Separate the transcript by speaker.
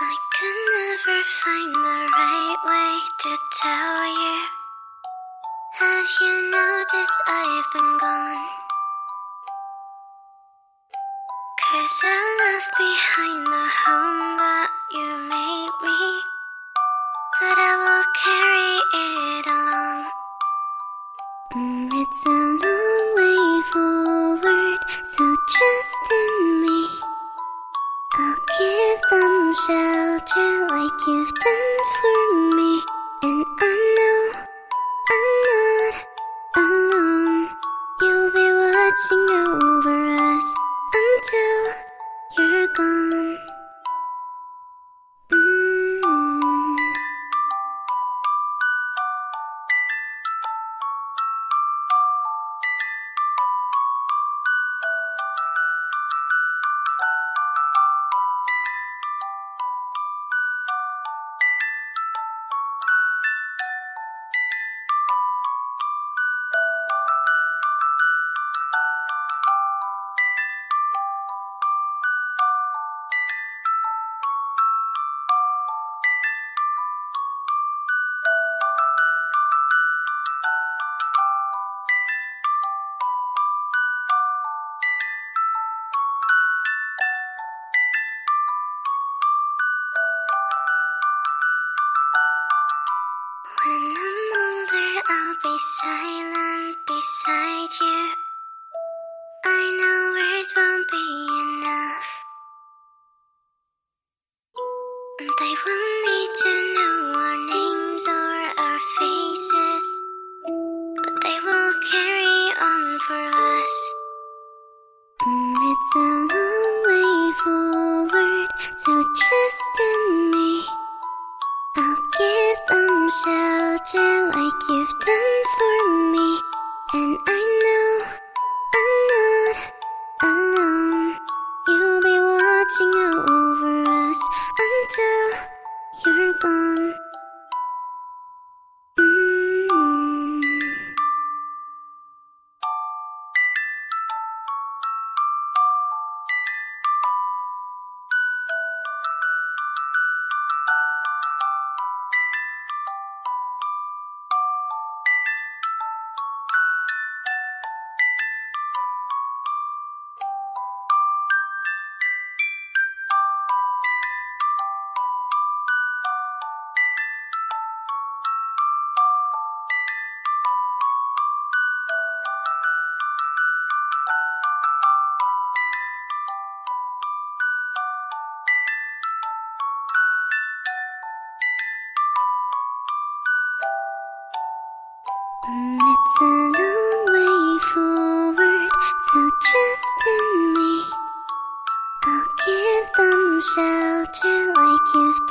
Speaker 1: I could never find the right way to tell you. Have you noticed I've been gone? Cause I left behind the home that you made me. But I will carry it along. Mm, it's a long way forward, you've done When I'm older, I'll be silent beside you. I know words won't be enough. And they won't need to know like you've done for It's a long way forward, so trust in me. I'll give them shelter like you've